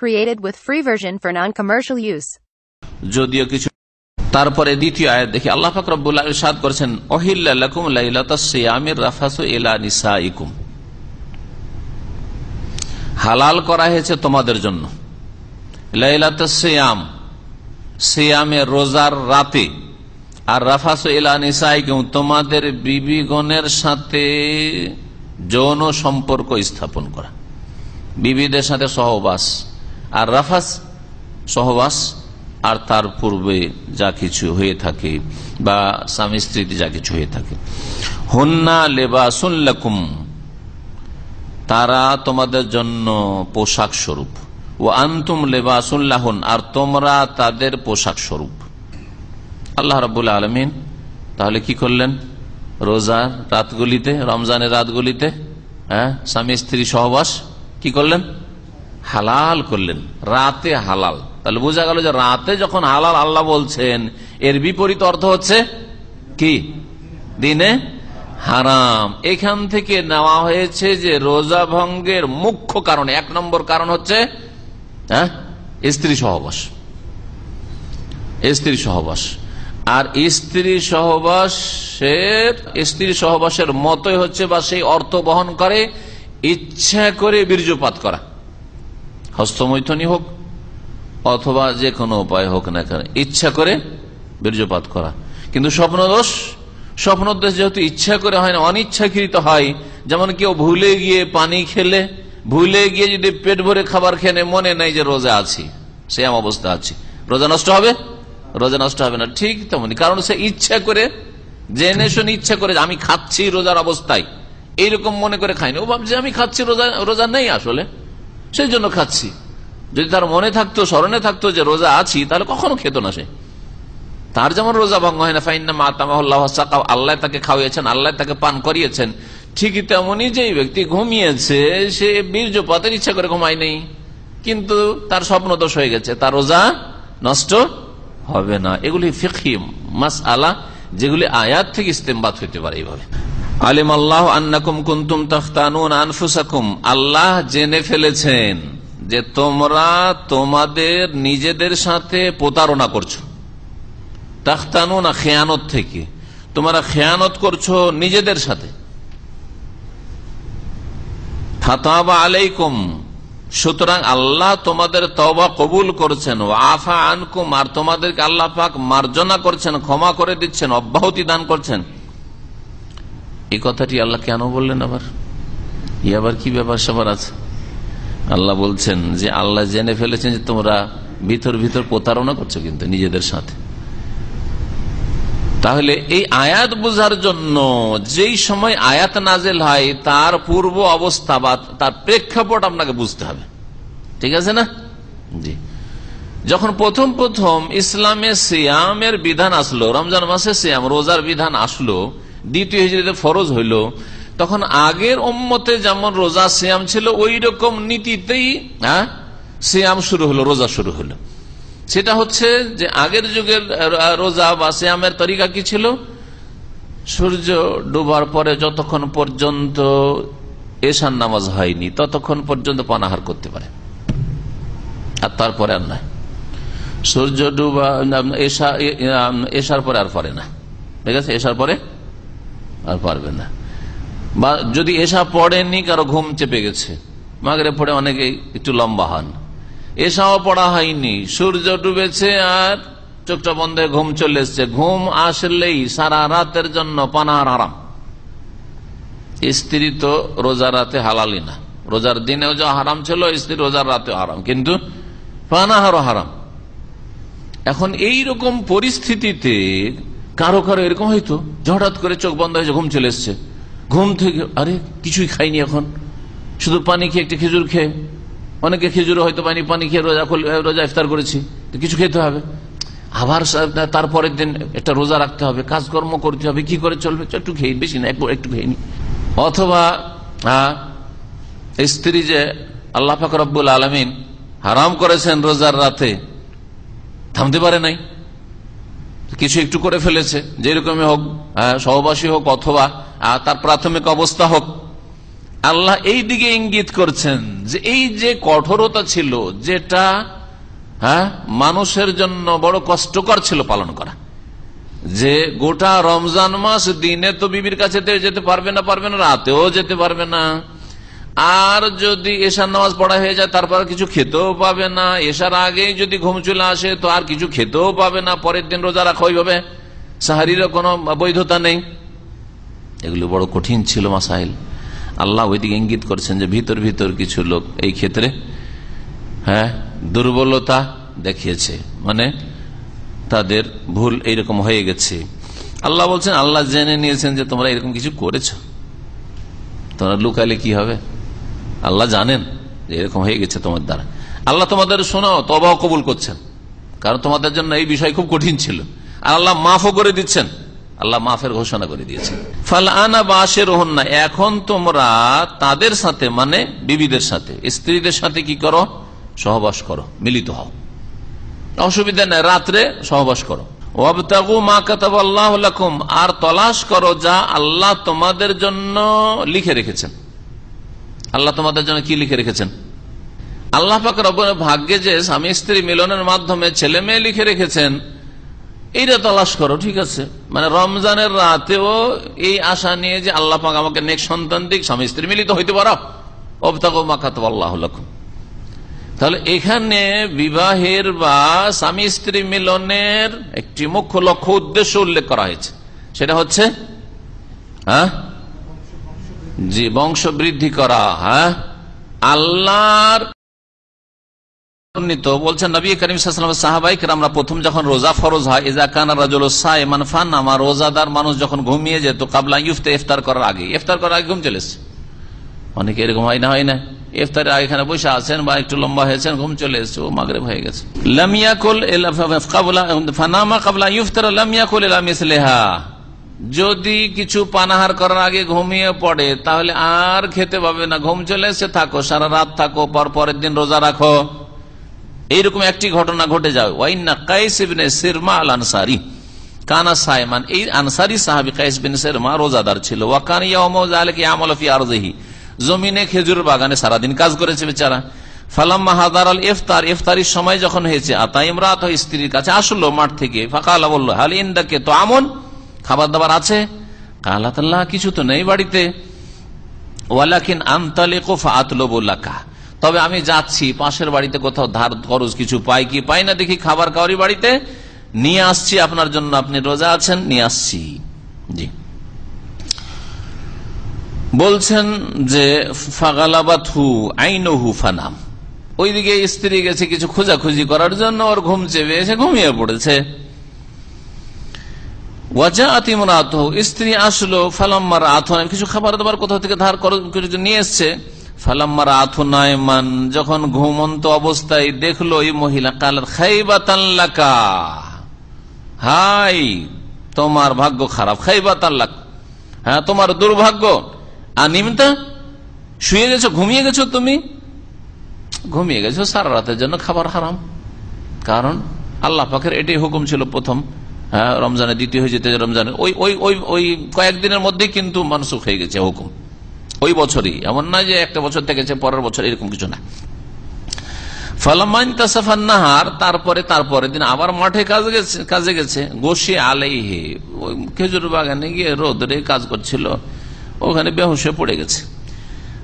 Created with free version for non-commercial use. যদিও কিছু তারপরে দ্বিতীয় আয়াত দেখি, আল্লাহ ফাকরুল্লাহ ইরশাদ করেছেন অহিল্লাকুম লাইলাতাসিয়ামির রাফাসু ইলা নিসাইকুম। হালাল করা হয়েছে তোমাদের জন্য। লাইলাতাসিয়াম সিয়ামে রোজার রাতে, আর রাফাসু ইলা নিসাইকুম, তোমাদের বিবিগণের সাথে যৌন সম্পর্ক স্থাপন করা। বিবিদের সাথে সহবাস। আর রাফাস, সহবাস, আর তার পূর্বে যা কিছু হয়ে থাকে বা স্বামী স্ত্রীতে যা কিছু হয়ে থাকে। হন্না লেবাসুল্লাকুম তারা তোমাদের জন্য পোশাক স্বরূপ। ও আন্তুম লেবাসুল্লাহন আর তোমরা তাদের পোশাক স্বরূপ। আল্লাহ রাবুল আলমিন তাহলে কি করলেন? রোজার রাতগুলিতে, রমজানের রাতগুলিতে হ্যাঁ স্বামী স্ত্রী সহবাস কি করলেন? হালাল করলেন, রাতে হালাল। তাহলে বোঝা গেল যে রাতে যখন হালাল আল্লাহ বলছেন, এর বিপরীত অর্থ হচ্ছে কি? দিনে হারাম। এখান থেকে নেওয়া হয়েছে যে রোজা ভঙ্গের মুখ্য কারণ, এক নম্বর কারণ হচ্ছে হ্যাঁ? স্ত্রী সহবাস। স্ত্রী সহবাস। আর স্ত্রী সহবাসের স্ত্রী সহবাসের মতই হচ্ছে বা সেই অর্থ বহন করে ইচ্ছা করে বীর্যপাত করা। হস্তমৈথনী হোক, অথবা যে কোনো উপায় হোক না কেন, ইচ্ছা করে বীর্যপাত করা। কিন্তু স্বপ্নদোষ স্বপ্নদোষ যেহেতু ইচ্ছা করে হয় না, অনিচ্ছাকৃত হয়, যেমন কেউ ভুলে গিয়ে পানি খেলে, ভুলে গিয়ে যদি পেট ভরে খাবার খেলে মনে নাই যে রোজা আছি সে অবস্থা আছে। রোজা নষ্ট হবে? রোজা নষ্ট হবে না, ঠিক তেমনি। কারণ সে ইচ্ছা করে, জেনে শুনে ইচ্ছা করে আমি খাচ্ছি রোজার অবস্থায়, এইরকম মনে করে খাইনি ও ভাবছে, আমি খাচ্ছি, রোজা রোজা নেই আসলে। সেই জন্য খাচ্ছি। যদি তার মনে থাকতো, স্মরণে থাকতো যে রোজা আছি, তাহলে কখনো খেত না সে। তার যেমন রোজা ভঙ্গ হয় না ফাইন আল্লাহ তাকে খাওয়িয়েছেন, আল্লাহ তাকে পান করিয়েছেন, ঠিকই তেমনই যে ব্যক্তি ঘুমিয়েছে, সে বীর্য বীর্যপাতের ইচ্ছা করে ঘুমায় নেই। কিন্তু তার স্বপ্ন দোষ হয়ে গেছে, তার রোজা নষ্ট হবে না। এগুলি ফিকি মাস আলা যেগুলি আয়াত থেকে ইস্তেমবাদ হইতে পারে এইভাবে। আলিম আল্লাহ আন্নাকুম কুন্তুম তখতানুন আনফুসাকুম। আল্লাহ জেনে ফেলেছেন যে তোমরা তোমাদের নিজেদের সাথে প্রতারণা করছ। তাখতানুন খেয়ানত থেকে। তোমরা খেয়ানত করছ নিজেদের সাথে। ফাতাবা আলাইকুম। সুতরাং আল্লাহ তোমাদের তবা কবুল করছেন। আফা আনকুম। আর তোমাদেরকে আল্লাহ পাক মার্জনা করছেন, ক্ষমা করে দিচ্ছেন, অব্যাহতি দান করছেন। এই কথাটি আল্লাহ কেন বললেন আবার? ই আবার কি ব্যাপার সবার আছে? আল্লাহ বলছেন যে আল্লাহ জেনে ফেলেছেন যে তোমরা ভিতর ভিতর প্রতারণা করছ কিন্তু নিজেদের সাথে। তাহলে এই আয়াত বোঝার জন্য যেই সময় আয়াত নাজেল হয়, তার পূর্ব অবস্থা বা তার প্রেক্ষাপট আপনাকে বুঝতে হবে। ঠিক আছে না? জি। যখন প্রথম প্রথম ইসলামে সিয়ামের বিধান আসলো, রমজান মাসে সিয়াম, রোজার বিধান আসলো দ্বিতীয় হিজড়িতে ফরজ হইল, তখন আগের ওম্মতে যেমন রোজা সিয়াম ছিল ওই রকম নীতিতেই হ্যাঁ শুরু হলো, রোজা শুরু হলো। সেটা হচ্ছে যে আগের যুগের রোজা বা শ্যামের তরিকা কি ছিল? সূর্য ডুবার পরে যতক্ষণ পর্যন্ত এশান নামাজ হয়নি, ততক্ষণ পর্যন্ত পানাহার করতে পারে। আর তারপরে আর নয় সূর্য ডুবা এশার পরে আর পরে না। ঠিক আছে? এশার পরে আর পারবে না। বা যদি এসা পড়েনি, কারও ঘুম চেপে গেছে। মাগরে পড়ে অনেকে একটু লম্বা হন। এসাও পড়া হয়নি। সূর্য ডুবেছে আর চোখটা বন্ধ ঘুম চলে এসছে। ঘুম আসলেই সারা রাতের জন্য পানাহার হারাম। স্ত্রী তো রোজার রাতে হালালি না। রোজার দিনেও যা হারাম ছিল স্ত্রী রোজার রাতেও হারাম। কিন্তু পানাহারও হারাম। এখন এই রকম পরিস্থিতিতে কারও কারও এরকম হয়তো হঠাৎ করে চোখ বন্ধ হয়েছে ঘুম চলে এসছে। ঘুম থেকে, আরে, কিছুই খাইনি এখন। শুধু পানি খেয়ে একটা খেজুর খেয়ে। অনেকে খেজুর হয়তো পানি পানি খেয়ে রোজা রোজা ইফতার করেছি। তো কিছু খেতে হবে। আবার তারপরের দিন একটা রোজা রাখতে হবে। কাজকর্ম করতে হবে। কি করে চলবে? একটু খেয়ে বেশি না, একটু একটু খেয়ে নি। অথবা স্ত্রী যে আল্লাহ ফাকর আব্বুল আলমিন হারাম করেছেন রোজার রাতে, থামতে পারে নাই। কিছু একটু করে ফেলেছে, যেরকমই হোক সহবাসী হোক অথবা তার প্রাথমিক অবস্থা হোক। আল্লাহ এই দিকে ইঙ্গিত করছেন যে এই যে কঠোরতা ছিল, যেটা হ্যাঁ মানুষের জন্য বড় কষ্টকর ছিল পালন করা। যে গোটা রমজান মাস দিনে তো বিবির কাছে যেতে পারবে না পারবে না, রাতেও যেতে পারবে না। আর যদি এশার নামাজ পড়া হয়ে যায়, তারপর কিছু খেতেও পাবে না। এশার আগেই যদি ঘুম চলে আসে, তো আর কিছু খেতেও পাবে না। পরের দিন রোজা রাখা ওইভাবে সাহারিরও কোনো বৈধতা নেই। এগুলো বড় কঠিন ছিল মাসাইল। আল্লাহ ওইদিকে ইঙ্গিত করছেন যে ভিতর ভিতর কিছু লোক এই ক্ষেত্রে হ্যাঁ দুর্বলতা দেখিয়েছে। মানে তাদের ভুল এইরকম হয়ে গেছে। আল্লাহ বলছেন, আল্লাহ জেনে নিয়েছেন যে তোমরা এরকম কিছু করেছ। তোমরা লুকালে কি হবে? আল্লাহ জানেন যে এরকম হয়ে গেছে তোমার দ্বারা। আল্লাহ তোমাদের শোনাও তবাও কবুল করছেন। কারণ তোমাদের জন্য এই বিষয় খুব কঠিন ছিল। আর আল্লাহ মাফও করে দিচ্ছেন। আল্লাহ মাফের ঘোষণা করে দিয়েছেন। ফাল আনা বাসের না এখন তোমরা তাদের সাথে মানে বিবিদের সাথে, স্ত্রীদের সাথে কি করো? সহবাস করো, মিলিত হও। অসুবিধা নেই, রাত্রে সহবাস করো। আর তলাশ করো যা আল্লাহ তোমাদের জন্য লিখে রেখেছেন। আল্লাহ তোমাদের জন্য কি লিখে রেখেছেন? আল্লাহ পাক ভাগ্যে যে স্বামী স্ত্রী মিলনের মাধ্যমে ছেলে মেয়ে লিখে রেখেছেন, এইটা তলাশ করো, ঠিক আছে? মানে রমজানের রাতেও এই আশা নিয়ে যে আল্লাহ পাক আমাকে নেক সন্তান দিক, স্বামী স্ত্রী মিলিত হইতে পারো। অবতাগু মা কাতাব আল্লাহ তাহলে এখানে বিবাহের বা স্বামী স্ত্রী মিলনের একটি মুখ্য লক্ষ্য উদ্দেশ্য উল্লেখ করা হয়েছে। সেটা হচ্ছে হ্যাঁ? জি বংশ বৃদ্ধি করা হ্যাঁ? আল্লাহর বলছেন নবী করিম সাহাবাইক আমরা প্রথম যখন রোজা ফরজ হয় এজা কানা রাজুল সাইমান ফান রোজাদার মানুষ যখন ঘুমিয়ে যেত, কাবলা ইফতে ইফতার করার আগে, ইফতার করার আগে ঘুম চলেছে অনেকে এরকম হয় না হয় না। ইফতারে এখানে বসে আছেন বা একটু লম্বা হয়েছেন, ঘুম চলে এসছে, ও মাগরে হয়ে গেছে। লামিয়াকুল ফানামা কাবলা ইফতার লামিয়াকুল ইসলেহা যদি কিছু পানাহার করার আগে ঘুমিয়ে পড়ে, তাহলে আর খেতে পাবে না। ঘুম চলে এসে থাকো, সারা রাত থাকো, পর পরের দিন রোজা রাখো। এইরকম একটি ঘটনা ঘটে যাবে ওয়াইন্না সিরমা আল আনসারি কানা সাইমান, এই আনসারি সাহাবি কাইস বিন সিরমা রোজাদার ছিল। ওয়াকান ইয়াউমুজ আলাইহি আমল জমিনে খেজুর বাগানে সারাদিন কাজ করেছে বেচারা। ফালাম্মা হাদার আল ইফতার, ইফতারির সময় যখন হয়েছে আতা ইমরাত স্ত্রীর কাছে আসলো মাঠ থেকে। ফাঁকা বলল, হাল ইন্দাকে তো আমন? খাবার দাবার আছে কালাতাল্লাহ কিছু তো নেই বাড়িতে। ওয়ালাকিন আমতালিকো ফাতলবুল্লাকা তবে আমি যাচ্ছি, পাশের বাড়িতে কোথাও ধার খরচ কিছু পাই কি পাই না, দেখি খাবার কাউরি বাড়িতে। নিয়ে আসছি, আপনার জন্য আপনি রোজা আছেন, নিয়ে আসছি। জি। বলছেন যে ফাগালাবাথু আইনহু ফানাম। ওইদিকে স্ত্রী গেছে কিছু খোঁজাখুঁজি করার জন্য, ওর ঘুম চেপে এসে ঘুমিয়ে পড়েছে। স্ত্রী আসলো ফালাম্মার আথন কিছু খাবার দাবার কোথাও থেকে ধার করে নিয়ে এসছে ফালাম্মার আথনায়মান যখন ঘুমন্ত অবস্থায় দেখল এই মহিলা কালার খাইবাতাল্লাকা হাই, তোমার ভাগ্য খারাপ খাইবাতাল্লাক হ্যাঁ তোমার দুর্ভাগ্য, আর নিমতা শুয়ে গেছো, ঘুমিয়ে গেছো তুমি? ঘুমিয়ে গেছো সারা রাতের জন্য খাবার হারাম, কারণ আল্লাহ পাখের এটাই হুকুম ছিল প্রথম রমজানের দ্বিতীয় হয়ে যেতে রমজানের ওই ওই ওই ওই কয়েকদিনের মধ্যে কিন্তু মানসুখ হয়ে গেছে হুকুম। ওই বছরই। এমন না যে একটা বছর থেকেছে পরের বছর এরকম কিছু না। ফালামাইন তাসাফান নাহার, তারপরে তারপরে দিন আবার মাঠে কাজ গেছে কাজে গেছে। গোসি আলাইহে। ওই খেজুর বাগানে গিয়ে রোদরে কাজ করছিল। ওখানে বেহুশে পড়ে গেছে।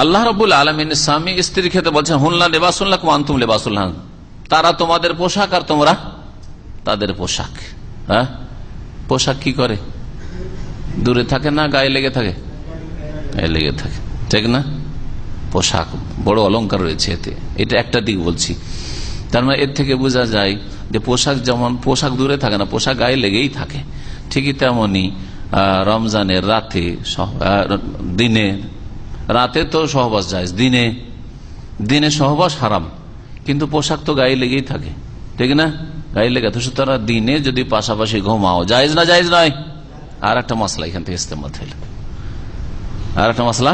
আল্লাহ রবুল আলমিন স্বামী স্ত্রীর ক্ষেত্রে বলছেন হুল্লা লেবাসুল্লাহ কুমান্তুম লেবাসুল্লাহ। তারা তোমাদের পোশাক আর তোমরা তাদের পোশাক। হ্যাঁ? পোশাক কি করে? দূরে থাকে না, গায়ে লেগে থাকে? গায়ে লেগে থাকে। ঠিক না? পোশাক, বড় অলঙ্কার রয়েছে এতে। এটা একটা দিক বলছি। তার মানে এর থেকে বোঝা যায় যে পোশাক যেমন, পোশাক দূরে থাকে না, পোশাক গায়ে লেগেই থাকে। ঠিকই তেমনই রমজানের রাতে দিনে রাতে তো সহবাস যায় দিনে দিনে সহবাস হারাম, কিন্তু পোশাক তো গায়ে লেগেই থাকে, ঠিক না? গায়ে লেগে তো সুতরাং দিনে যদি পাশাপাশি ঘুমাও, জায়জ না জায়জ নয়। আর একটা মশলা এখান থেকে ইস্তেমাল হইল। আর একটা মশলা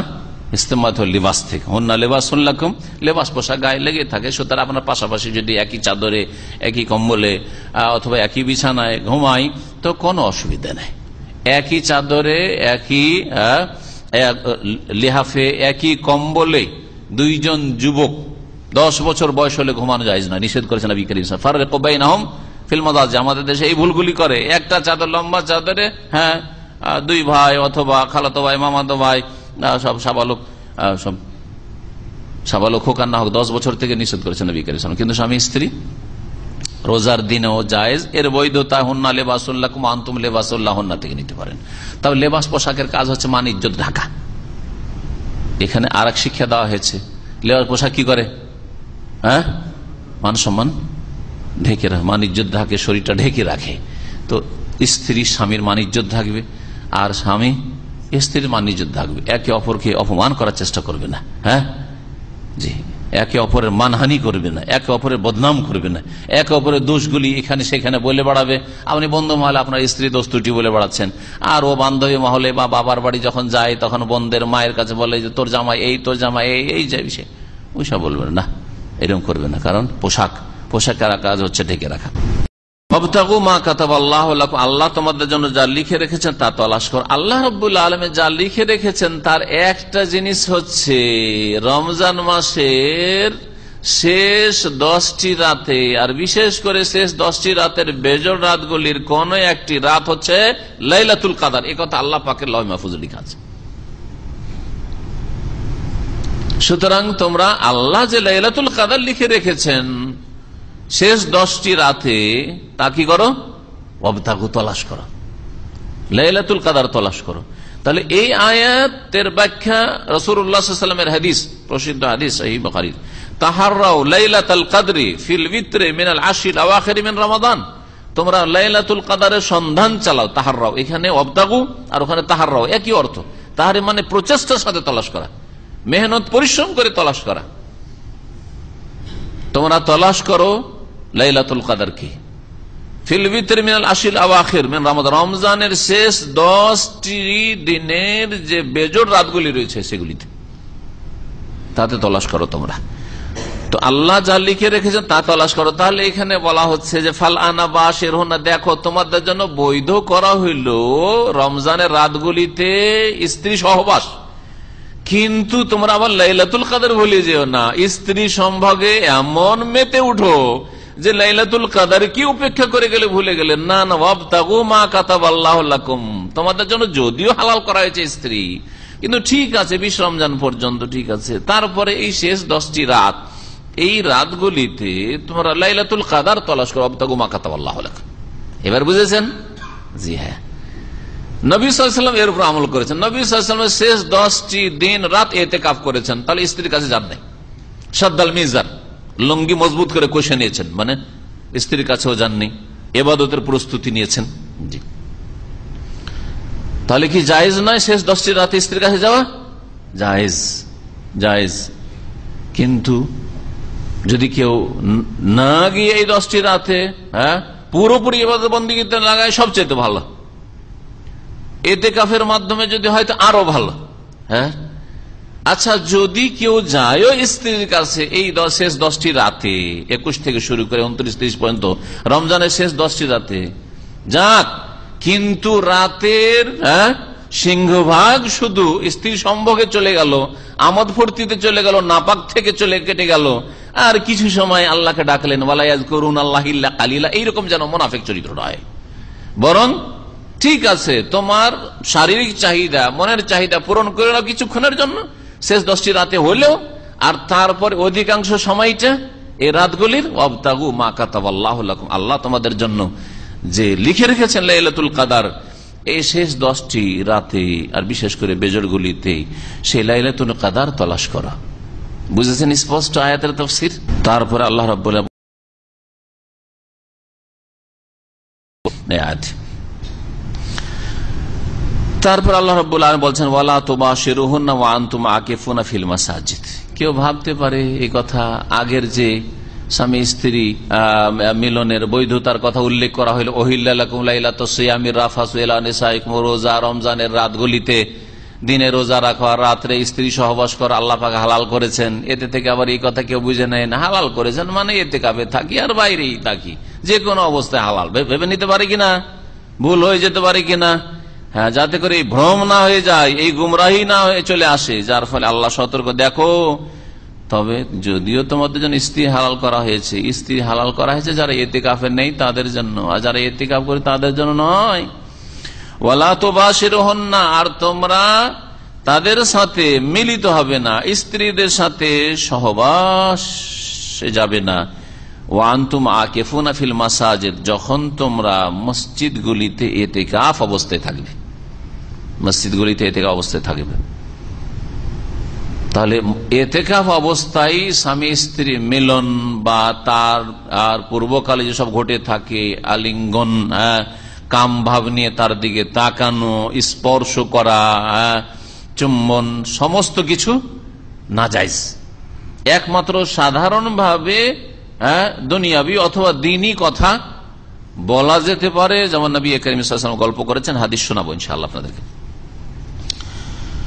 ইস্তেমাল হল লিবাস থেকে। হন্না লেবাস শুনলাম লেবাস পোশাক গায়ে লেগে থাকে, সুতরাং আপনার পাশাপাশি যদি একই চাদরে, একই কম্বলে অথবা একই বিছানায় ঘুমাই, তো কোনো অসুবিধা নেই। একই চাদরে, একই লেহাফে একই কম্বলে দুইজন যুবক দশ বছর বয়স হলে ঘুমানো যায় না নিষেধ করেছেন ফারুক নাহম ফিল্মদাজ আমাদের দেশে এই ভুলগুলি করে। একটা চাদর, লম্বা চাদরে হ্যাঁ দুই ভাই অথবা খালাতো ভাই, মামাতো ভাই সব সাবালক সব সাবালক হোক আর না হোক, দশ বছর থেকে নিষেধ করেছেন নবী করিম কিন্তু স্বামী, স্ত্রী রোজার দিনেও জায়েজ। এর বৈধতা হন্না লেবাসুল্লাহ আন্তুম লেবাসুল্লাহ হন্না থেকে নিতে পারেন। তবে লেবাস পোশাকের কাজ হচ্ছে মান ইজ্জত ঢাকা। এখানে আর শিক্ষা দেওয়া হয়েছে। লেবাস পোশাক কি করে? হ্যাঁ? মান সম্মান ঢেকে রাখে। মান ইজ্জত ঢাকে, শরীরটা ঢেকে রাখে। তো স্ত্রী, স্বামীর মান ইজ্জত থাকবে আর স্বামী, স্ত্রীর মান ইজ্জত থাকবে একে অপরকে অপমান করার চেষ্টা করবে না। হ্যাঁ? জি। একে অপরের মানহানি করবে না, একে অপরের বদনাম করবে না। একে অপরের দোষগুলি এখানে সেখানে বলে বাড়াবে। আপনি বন্ধু মহলে আপনার স্ত্রী দোষ ত্রুটি বলে বাড়াচ্ছেন। আর ও বান্ধবী মহলে বা বাবার বাড়ি যখন যায়, তখন বন্ধের মায়ের কাছে বলে যে, তোর জামা এই, তোর জামা এই এই যাবি সে ওইসব বলবেন না। এরকম করবে না, কারণ পোশাক, পোশাকের কাজ হচ্ছে ঢেকে রাখা। আল্লাহ তোমাদের জন্য যা লিখে রেখেছেন তা তলাশ কর। আল্লাহ রবুল্লা আলমে যা লিখে রেখেছেন তার একটা জিনিস হচ্ছে, রমজান মাসের শেষ দশটি রাতে, আর বিশেষ করে শেষ দশটি রাতের বেজর রাতগুলির কোন একটি রাত হচ্ছে লাইলাতুল কাদার। কথা আল্লাহ পাকের লয় মাহফুজ লিখা আছে। সুতরাং তোমরা আল্লাহ যে লাইলাতুল কাদার লিখে রেখেছেন শেষ দশটি রাতে তা কি করো? অবতাগু তলাশ করো। লাইলাতুল কাদার তলাশ করো। তাহলে এই আয়াতের ব্যাখ্যা রসুরামের হাদিস, প্রসিদ্ধ হাদিস এই মিন রমাদান। তোমরা সন্ধান চালাও এখানে আর ওখানে একই অর্থ। তাহারে মানে প্রচেষ্টার সাথে করা, মেহনত পরিশ্রম করে তলাশ করা। তোমরা তলাশ করো লাইলাতুল কাদার কি? রমজানের শেষ দশটি দিনের যে বেজোর রাতগুলি রয়েছে সেগুলিতে। তাতে তলাশ করো তোমরা। তো আল্লাহ যা লিখে রেখেছেন তা তলাশ করো। তাহলে এখানে বলা হচ্ছে যে, ফাল আনা বা শেরহনা দেখো তোমাদের জন্য বৈধ করা হইল রমজানের রাতগুলিতে স্ত্রী সহবাস। কিন্তু তোমরা আবার লাইলাতুল কাদের ভুলে যেও না। স্ত্রী সম্ভগে এমন মেতে উঠো যে লাইলাতুল কাদার কি উপেক্ষা করে গেলে ভুলে গেলে? না না বাব তাগু মা কাতাব আল্লাহ তোমাদের জন্য যদিও হালাল করা হয়েছে স্ত্রী, কিন্তু ঠিক আছে, বিশ রমজান পর্যন্ত ঠিক আছে। তারপরে এই শেষ দশটি রাত, এই রাতগুলিতে তোমরা লাইলাতুল কাদার তলাশ করো অবতাগু মা কাতাব আল্লাহ এবার বুঝেছেন? জি হ্যাঁ। নবী সাল্লাম এর উপর আমল করেছেন। নবী সাল্লামের শেষ দশটি দিন রাত এতে কাপ করেছেন। তাহলে স্ত্রীর কাছে যান নাই। সাদ্দাল মির্জার লঙ্গি মজবুত করে কষে নিয়েছেন। মানে স্ত্রীর কাছেও যাননি, এবাদতের প্রস্তুতি নিয়েছেন। জি। তাহলে কি জায়েজ নয় শেষ দশটি রাতে স্ত্রীর কাছে যাওয়া? জায়েজ জায়েজ। কিন্তু যদি কেউ না গিয়ে এই দশটি রাতে হ্যাঁ পুরোপুরি এবাদত বন্দীতে লাগায় সবচেয়ে ভালো। এতে কাফের মাধ্যমে যদি হয়তো আরও ভালো হ্যাঁ? আচ্ছা যদি কেউ যায় স্ত্রীর কাছে, এই শেষ দশটি রাতে, একুশ থেকে শুরু করে উনত্রিশ, ত্রিশ পর্যন্ত, রমজানের শেষ দশটি রাতে, যাক, কিন্তু রাতের হ্যাঁ সিংহভাগ শুধু স্ত্রী সম্ভোগে চলে গেল, আমদ ফুর্তিতে চলে গেল, নাপাক থেকে চলে কেটে গেল, আর কিছু সময় আল্লাহকে ডাকলেন ওয়ালাইয়াজ করুন আল্লাহ কালিলা এইরকম যেন মোনাফেক চরিত্র নয়। বরং, ঠিক আছে, তোমার শারীরিক চাহিদা, মনের চাহিদা পূরণ করে নাও কিছুক্ষণের জন্য শেষ দশটি রাতে হলেও, আর তারপর অধিকাংশ সময়টা এই রাতগুলির অবতাগু মা কাতাব আল্লাহ তোমাদের জন্য যে লিখে রেখেছেন লাইলাতুল কাদার, এই শেষ দশটি রাতে, আর বিশেষ করে বেজরগুলিতে সেই লাইলাতুল কাদার তলাশ করা। বুঝেছেন স্পষ্ট আয়াতের তফসির? তারপরে আল্লাহ রব তারপর আল্লাহ রব বলছেন, ওয়ালা তোবা শেরুহন্না ওয়ান্তুম আকেফুনা ফিল মাসাজিদ। কেউ ভাবতে পারে এই কথা আগের যে স্বামী স্ত্রী মিলনের বৈধতার কথা উল্লেখ করা হইল রোজা রমজানের রাতগুলিতে দিনে রোজা রাখা রাত্রে স্ত্রী সহবাস করা, আল্লাহ পাক হালাল করেছেন। এতে থেকে আবার এই কথা কেউ বুঝে নেয় না, হালাল করেছেন মানে এতে কাবে থাকি আর বাইরেই থাকি। যে কোনো অবস্থায় হালাল। ভেবে নিতে পারে কিনা? ভুল হয়ে যেতে পারে কিনা? হ্যাঁ যাতে করে এই ভ্রম না হয়ে যায়, এই গুমরাহি না হয়ে চলে আসে, যার ফলে আল্লাহ সতর্ক। দেখো, তবে যদিও তোমাদের জন্য স্ত্রী হালাল করা হয়েছে, স্ত্রী হালাল করা হয়েছে যারা এতে কাফের নেই তাদের জন্য, আর যারা এতে কাপ করে তাদের জন্য নয়। ওয়ালা তো বাসের হন না আর তোমরা তাদের সাথে মিলিত হবে না, স্ত্রীদের সাথে সহবাস যাবে না। আকেফুনা ফিল মাসাজেদ, যখন তোমরা মসজিদগুলিতে অবস্থায় থাকবে। মসজিদগুলিতে এতে অবস্থায় থাকবে। তাহলে এতেকাফ অবস্থায় স্বামী স্ত্রী মিলন বা তার আর পূর্বকালে যেসব ঘটে থাকে আলিঙ্গন হ্যাঁ, কাম ভাব নিয়ে তার দিকে তাকানো স্পর্শ করা হ্যাঁ, চুম্বন সমস্ত কিছু না যাইজ একমাত্র সাধারণভাবে হ্যাঁ, দুনিয়াবি অথবা দিনই কথা বলা যেতে পারে যেমন নবী সাল্লাল্লাহু গল্প করেছেন হাদিস শোনাবো ইনশাআল্লাহ আপনাদেরকে।